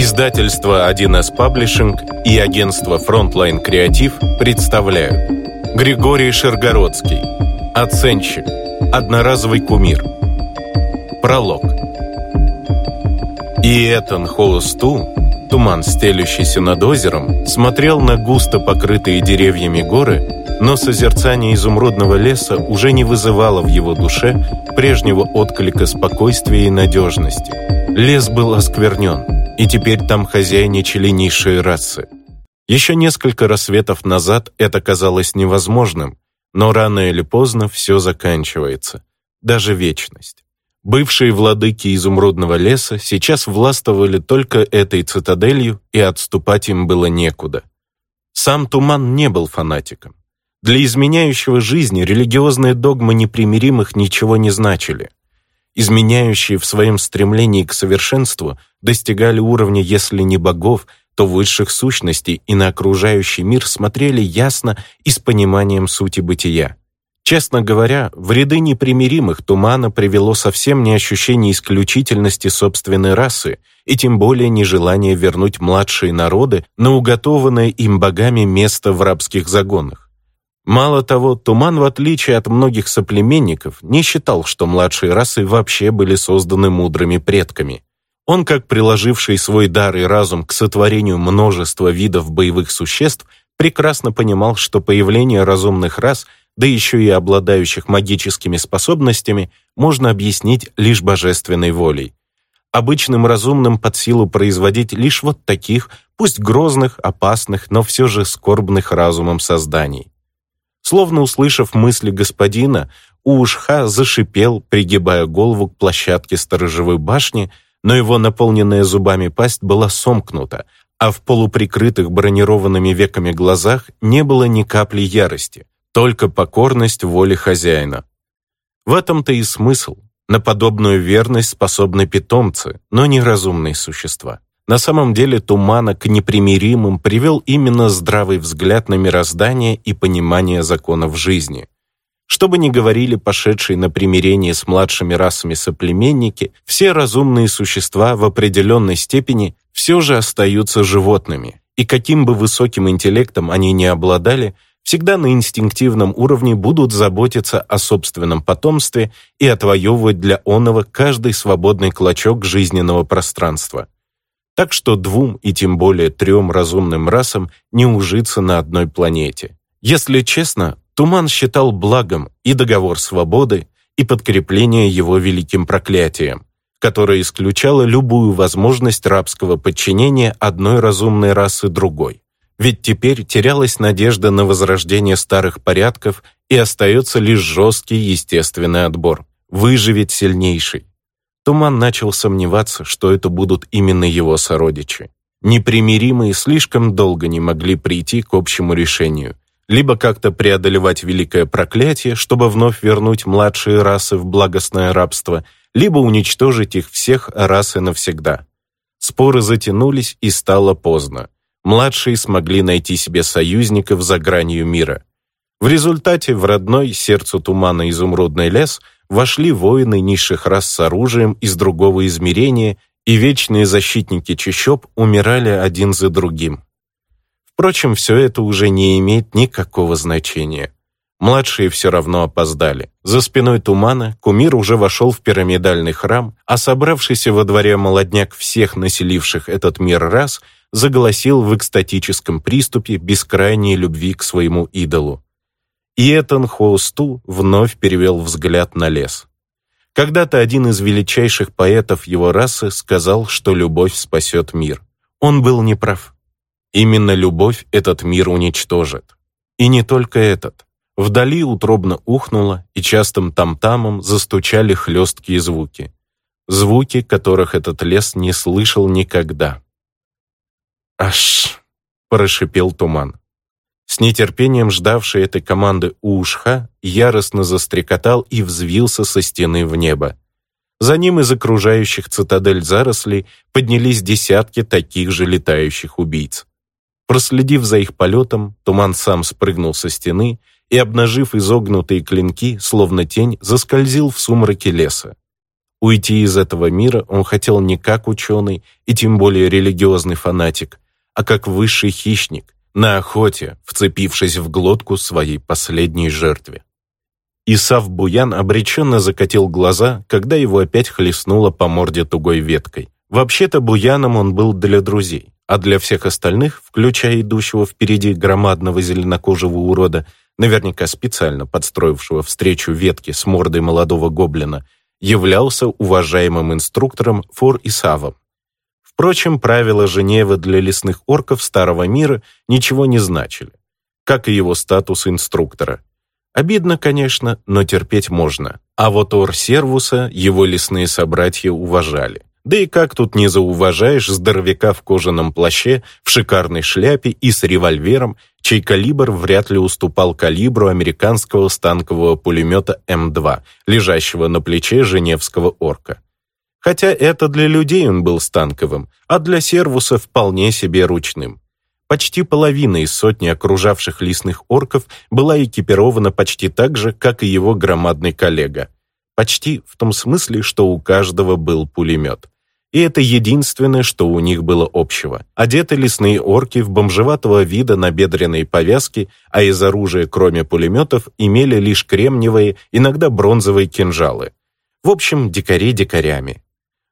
Издательство 1С Паблишинг и агентство Frontline Креатив представляют. Григорий Шергородский Оценщик. Одноразовый кумир. Пролог. И Этан Холосту, туман, стелющийся над озером, смотрел на густо покрытые деревьями горы, но созерцание изумрудного леса уже не вызывало в его душе прежнего отклика спокойствия и надежности. Лес был осквернен – и теперь там хозяйничали низшие расы. Еще несколько рассветов назад это казалось невозможным, но рано или поздно все заканчивается, даже вечность. Бывшие владыки изумрудного леса сейчас властвовали только этой цитаделью, и отступать им было некуда. Сам Туман не был фанатиком. Для изменяющего жизни религиозные догмы непримиримых ничего не значили изменяющие в своем стремлении к совершенству, достигали уровня, если не богов, то высших сущностей и на окружающий мир смотрели ясно и с пониманием сути бытия. Честно говоря, в ряды непримиримых тумана привело совсем не ощущение исключительности собственной расы и тем более нежелание вернуть младшие народы на уготованное им богами место в рабских загонах. Мало того, Туман, в отличие от многих соплеменников, не считал, что младшие расы вообще были созданы мудрыми предками. Он, как приложивший свой дар и разум к сотворению множества видов боевых существ, прекрасно понимал, что появление разумных рас, да еще и обладающих магическими способностями, можно объяснить лишь божественной волей. Обычным разумным под силу производить лишь вот таких, пусть грозных, опасных, но все же скорбных разумом созданий. Словно услышав мысли господина, Уушха зашипел, пригибая голову к площадке сторожевой башни, но его наполненная зубами пасть была сомкнута, а в полуприкрытых бронированными веками глазах не было ни капли ярости, только покорность воле хозяина. В этом-то и смысл. На подобную верность способны питомцы, но не разумные существа. На самом деле Тумана к непримиримым привел именно здравый взгляд на мироздание и понимание законов жизни. Что бы ни говорили пошедшие на примирение с младшими расами соплеменники, все разумные существа в определенной степени все же остаются животными, и каким бы высоким интеллектом они ни обладали, всегда на инстинктивном уровне будут заботиться о собственном потомстве и отвоевывать для оного каждый свободный клочок жизненного пространства – так что двум и тем более трем разумным расам не ужиться на одной планете. Если честно, Туман считал благом и договор свободы, и подкрепление его великим проклятием, которое исключало любую возможность рабского подчинения одной разумной расы другой. Ведь теперь терялась надежда на возрождение старых порядков и остается лишь жесткий естественный отбор. Выживет сильнейший. Туман начал сомневаться, что это будут именно его сородичи. Непримиримые слишком долго не могли прийти к общему решению. Либо как-то преодолевать великое проклятие, чтобы вновь вернуть младшие расы в благостное рабство, либо уничтожить их всех раз и навсегда. Споры затянулись, и стало поздно. Младшие смогли найти себе союзников за гранью мира. В результате в родной сердцу тумана изумрудный лес – вошли воины низших рас с оружием из другого измерения, и вечные защитники чащоб умирали один за другим. Впрочем, все это уже не имеет никакого значения. Младшие все равно опоздали. За спиной тумана кумир уже вошел в пирамидальный храм, а собравшийся во дворе молодняк всех населивших этот мир раз заголосил в экстатическом приступе бескрайней любви к своему идолу. И Этан Хоусту вновь перевел взгляд на лес. Когда-то один из величайших поэтов его расы сказал, что любовь спасет мир. Он был неправ. Именно любовь этот мир уничтожит. И не только этот. Вдали утробно ухнуло, и частым там-тамом застучали хлесткие звуки. Звуки, которых этот лес не слышал никогда. «Аш!» — прошипел туман. С нетерпением ждавший этой команды Уушха яростно застрекотал и взвился со стены в небо. За ним из окружающих цитадель зарослей поднялись десятки таких же летающих убийц. Проследив за их полетом, туман сам спрыгнул со стены и, обнажив изогнутые клинки, словно тень, заскользил в сумраке леса. Уйти из этого мира он хотел не как ученый и тем более религиозный фанатик, а как высший хищник, на охоте, вцепившись в глотку своей последней жертве. Исав Буян обреченно закатил глаза, когда его опять хлестнуло по морде тугой веткой. Вообще-то Буяном он был для друзей, а для всех остальных, включая идущего впереди громадного зеленокожего урода, наверняка специально подстроившего встречу ветки с мордой молодого гоблина, являлся уважаемым инструктором Фор Исавом. Впрочем, правила Женевы для лесных орков Старого мира ничего не значили, как и его статус инструктора. Обидно, конечно, но терпеть можно. А вот Ор Сервуса его лесные собратья уважали. Да и как тут не зауважаешь здоровяка в кожаном плаще, в шикарной шляпе и с револьвером, чей калибр вряд ли уступал калибру американского станкового пулемета М2, лежащего на плече женевского орка. Хотя это для людей он был станковым, а для сервуса вполне себе ручным. Почти половина из сотни окружавших лесных орков была экипирована почти так же, как и его громадный коллега. Почти в том смысле, что у каждого был пулемет. И это единственное, что у них было общего. Одеты лесные орки в бомжеватого вида набедренные повязки, а из оружия, кроме пулеметов, имели лишь кремниевые, иногда бронзовые кинжалы. В общем, дикари дикарями.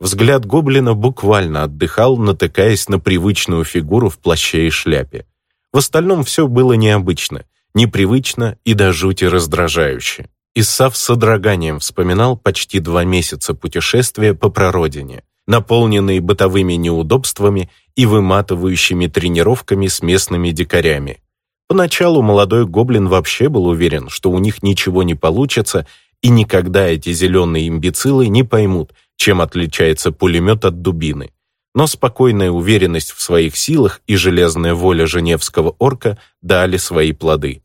Взгляд гоблина буквально отдыхал, натыкаясь на привычную фигуру в плаще и шляпе. В остальном все было необычно, непривычно и до жути раздражающе. Исав с содроганием вспоминал почти два месяца путешествия по прародине наполненный бытовыми неудобствами и выматывающими тренировками с местными дикарями. Поначалу молодой гоблин вообще был уверен, что у них ничего не получится, и никогда эти зеленые имбецилы не поймут, чем отличается пулемет от дубины. Но спокойная уверенность в своих силах и железная воля женевского орка дали свои плоды.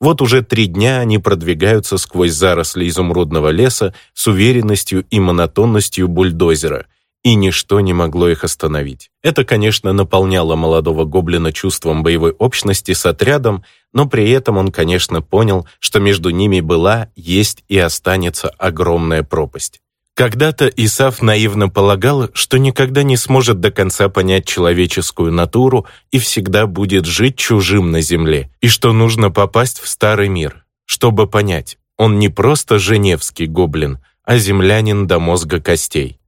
Вот уже три дня они продвигаются сквозь заросли изумрудного леса с уверенностью и монотонностью бульдозера – и ничто не могло их остановить. Это, конечно, наполняло молодого гоблина чувством боевой общности с отрядом, но при этом он, конечно, понял, что между ними была, есть и останется огромная пропасть. Когда-то Исаф наивно полагал, что никогда не сможет до конца понять человеческую натуру и всегда будет жить чужим на земле, и что нужно попасть в старый мир, чтобы понять, он не просто женевский гоблин, а землянин до мозга костей.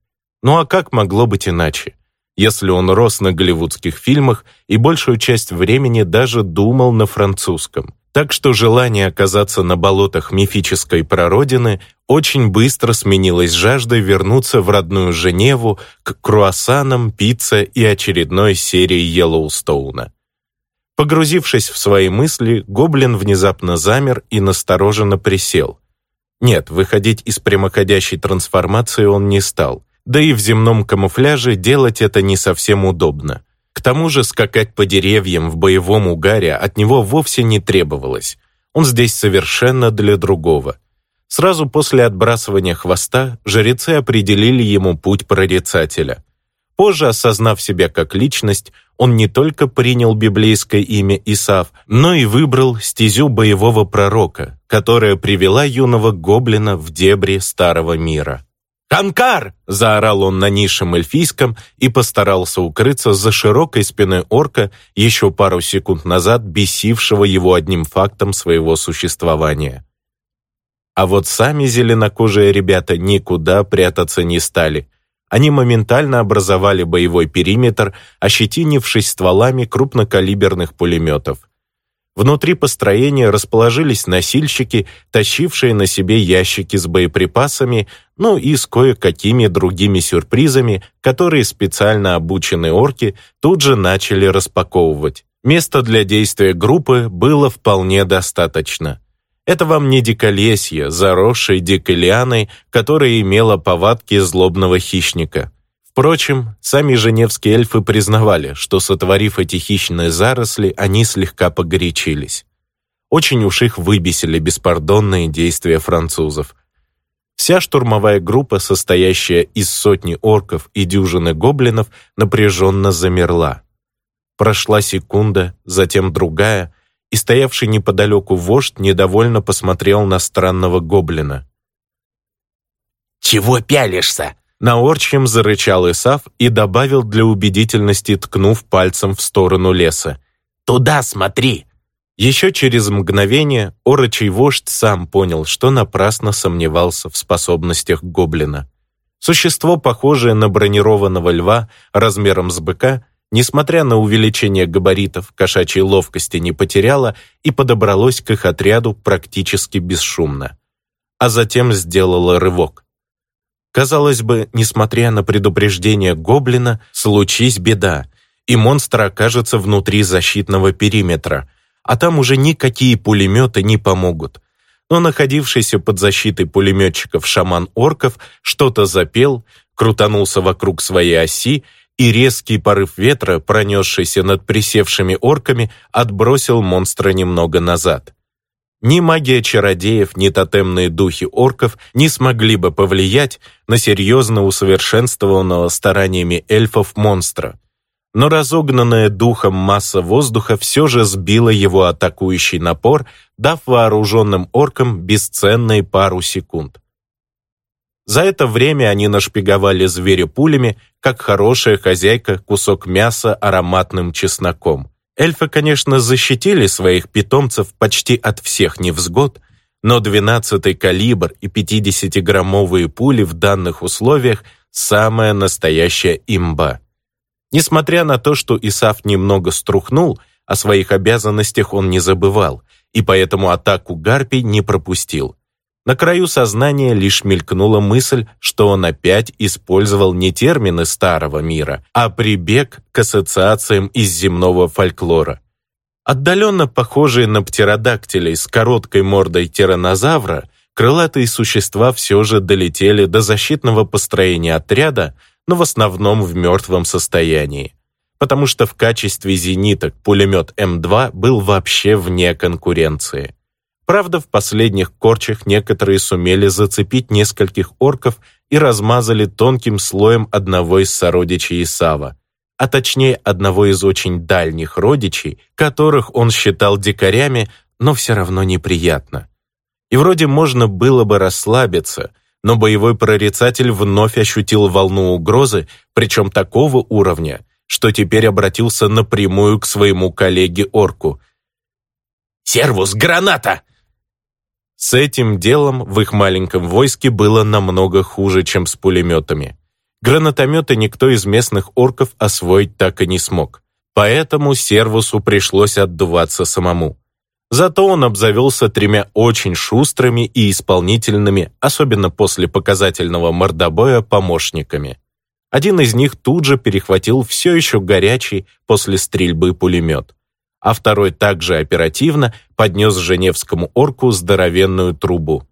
Ну а как могло быть иначе? Если он рос на голливудских фильмах и большую часть времени даже думал на французском. Так что желание оказаться на болотах мифической прародины очень быстро сменилось жаждой вернуться в родную Женеву к круассанам, пицце и очередной серии Йеллоустоуна. Погрузившись в свои мысли, гоблин внезапно замер и настороженно присел. Нет, выходить из прямоходящей трансформации он не стал – да и в земном камуфляже делать это не совсем удобно. К тому же скакать по деревьям в боевом угаре от него вовсе не требовалось. Он здесь совершенно для другого. Сразу после отбрасывания хвоста жрецы определили ему путь прорицателя. Позже, осознав себя как личность, он не только принял библейское имя Исав, но и выбрал стезю боевого пророка, которая привела юного гоблина в дебри старого мира. «Канкар!» — заорал он на низшем эльфийском и постарался укрыться за широкой спиной орка, еще пару секунд назад бесившего его одним фактом своего существования. А вот сами зеленокожие ребята никуда прятаться не стали. Они моментально образовали боевой периметр, ощетинившись стволами крупнокалиберных пулеметов. Внутри построения расположились носильщики, тащившие на себе ящики с боеприпасами, ну и с кое-какими другими сюрпризами, которые специально обученные орки тут же начали распаковывать. Места для действия группы было вполне достаточно. Это вам не диколесье, заросшее дикой лианой, которая имела повадки злобного хищника. Впрочем, сами женевские эльфы признавали, что, сотворив эти хищные заросли, они слегка погорячились. Очень уж их выбесили беспардонные действия французов. Вся штурмовая группа, состоящая из сотни орков и дюжины гоблинов, напряженно замерла. Прошла секунда, затем другая, и стоявший неподалеку вождь недовольно посмотрел на странного гоблина. «Чего пялишься?» На орчьем зарычал Исав и добавил для убедительности, ткнув пальцем в сторону леса. «Туда смотри!» Еще через мгновение орочий вождь сам понял, что напрасно сомневался в способностях гоблина. Существо, похожее на бронированного льва размером с быка, несмотря на увеличение габаритов, кошачьей ловкости не потеряло и подобралось к их отряду практически бесшумно. А затем сделало рывок. Казалось бы, несмотря на предупреждение гоблина, случись беда, и монстр окажется внутри защитного периметра, а там уже никакие пулеметы не помогут. Но находившийся под защитой пулеметчиков шаман орков что-то запел, крутанулся вокруг своей оси, и резкий порыв ветра, пронесшийся над присевшими орками, отбросил монстра немного назад. Ни магия чародеев, ни тотемные духи орков не смогли бы повлиять на серьезно усовершенствованного стараниями эльфов монстра. Но разогнанная духом масса воздуха все же сбила его атакующий напор, дав вооруженным оркам бесценные пару секунд. За это время они нашпиговали зверя пулями, как хорошая хозяйка кусок мяса ароматным чесноком. Эльфы, конечно, защитили своих питомцев почти от всех невзгод, но 12-й калибр и 50-граммовые пули в данных условиях – самая настоящая имба. Несмотря на то, что Исаф немного струхнул, о своих обязанностях он не забывал, и поэтому атаку гарпий не пропустил. На краю сознания лишь мелькнула мысль, что он опять использовал не термины старого мира, а прибег к ассоциациям из земного фольклора. Отдаленно похожие на птеродактилей с короткой мордой тиранозавра, крылатые существа все же долетели до защитного построения отряда, но в основном в мертвом состоянии, потому что в качестве зениток пулемет М2 был вообще вне конкуренции. Правда, в последних корчах некоторые сумели зацепить нескольких орков и размазали тонким слоем одного из сородичей Исава, а точнее одного из очень дальних родичей, которых он считал дикарями, но все равно неприятно. И вроде можно было бы расслабиться, но боевой прорицатель вновь ощутил волну угрозы, причем такого уровня, что теперь обратился напрямую к своему коллеге-орку. «Сервус, граната!» С этим делом в их маленьком войске было намного хуже, чем с пулеметами. Гранатометы никто из местных орков освоить так и не смог. Поэтому Сервусу пришлось отдуваться самому. Зато он обзавелся тремя очень шустрыми и исполнительными, особенно после показательного мордобоя, помощниками. Один из них тут же перехватил все еще горячий после стрельбы пулемет а второй также оперативно поднес Женевскому орку здоровенную трубу.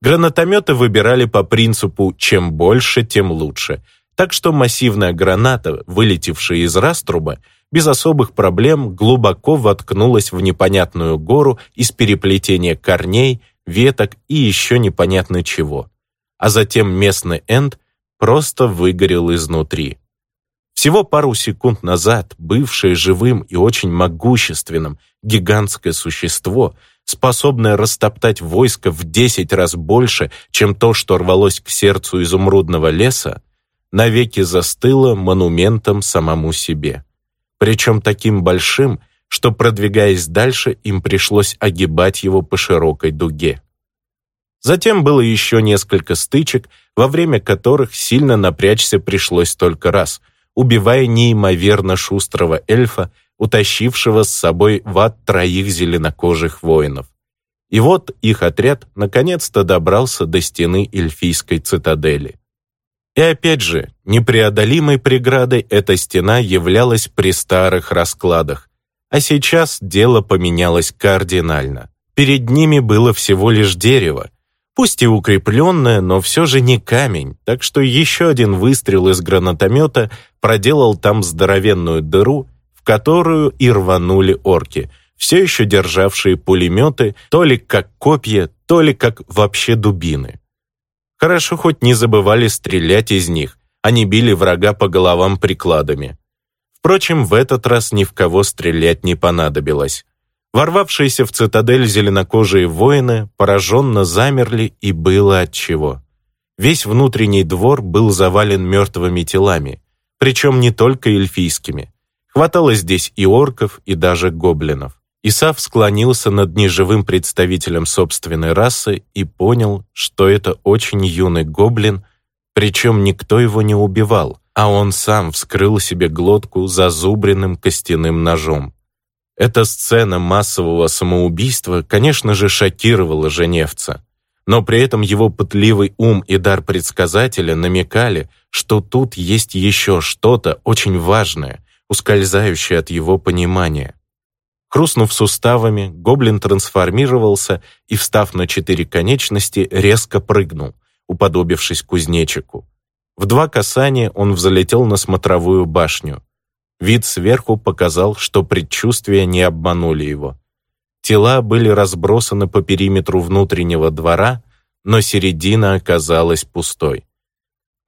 Гранатометы выбирали по принципу «чем больше, тем лучше», так что массивная граната, вылетевшая из раструба, без особых проблем глубоко воткнулась в непонятную гору из переплетения корней, веток и еще непонятно чего. А затем местный энд просто выгорел изнутри. Всего пару секунд назад бывшее живым и очень могущественным гигантское существо, способное растоптать войско в десять раз больше, чем то, что рвалось к сердцу изумрудного леса, навеки застыло монументом самому себе. Причем таким большим, что, продвигаясь дальше, им пришлось огибать его по широкой дуге. Затем было еще несколько стычек, во время которых сильно напрячься пришлось только раз — убивая неимоверно шустрого эльфа, утащившего с собой в ад троих зеленокожих воинов. И вот их отряд наконец-то добрался до стены эльфийской цитадели. И опять же, непреодолимой преградой эта стена являлась при старых раскладах, а сейчас дело поменялось кардинально. Перед ними было всего лишь дерево, Пусть и укрепленная, но все же не камень, так что еще один выстрел из гранатомета проделал там здоровенную дыру, в которую и рванули орки, все еще державшие пулеметы то ли как копья, то ли как вообще дубины. Хорошо хоть не забывали стрелять из них, они били врага по головам прикладами. Впрочем, в этот раз ни в кого стрелять не понадобилось. Ворвавшиеся в цитадель зеленокожие воины пораженно замерли, и было отчего. Весь внутренний двор был завален мертвыми телами, причем не только эльфийскими. Хватало здесь и орков, и даже гоблинов. Исав склонился над неживым представителем собственной расы и понял, что это очень юный гоблин, причем никто его не убивал, а он сам вскрыл себе глотку зазубренным костяным ножом. Эта сцена массового самоубийства, конечно же, шокировала Женевца, но при этом его пытливый ум и дар предсказателя намекали, что тут есть еще что-то очень важное, ускользающее от его понимания. Хрустнув суставами, гоблин трансформировался и, встав на четыре конечности, резко прыгнул, уподобившись кузнечику. В два касания он взлетел на смотровую башню. Вид сверху показал, что предчувствия не обманули его. Тела были разбросаны по периметру внутреннего двора, но середина оказалась пустой.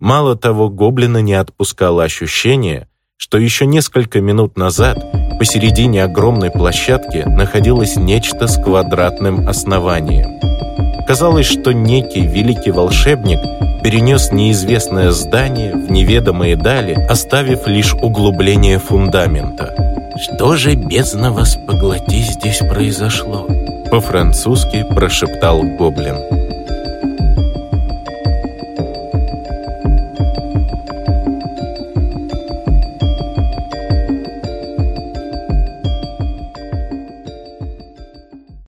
Мало того, гоблина не отпускало ощущение, что еще несколько минут назад посередине огромной площадки находилось нечто с квадратным основанием. Казалось, что некий великий волшебник перенес неизвестное здание в неведомые дали, оставив лишь углубление фундамента. «Что же, бездна вас поглоти, здесь произошло?» По-французски прошептал гоблин.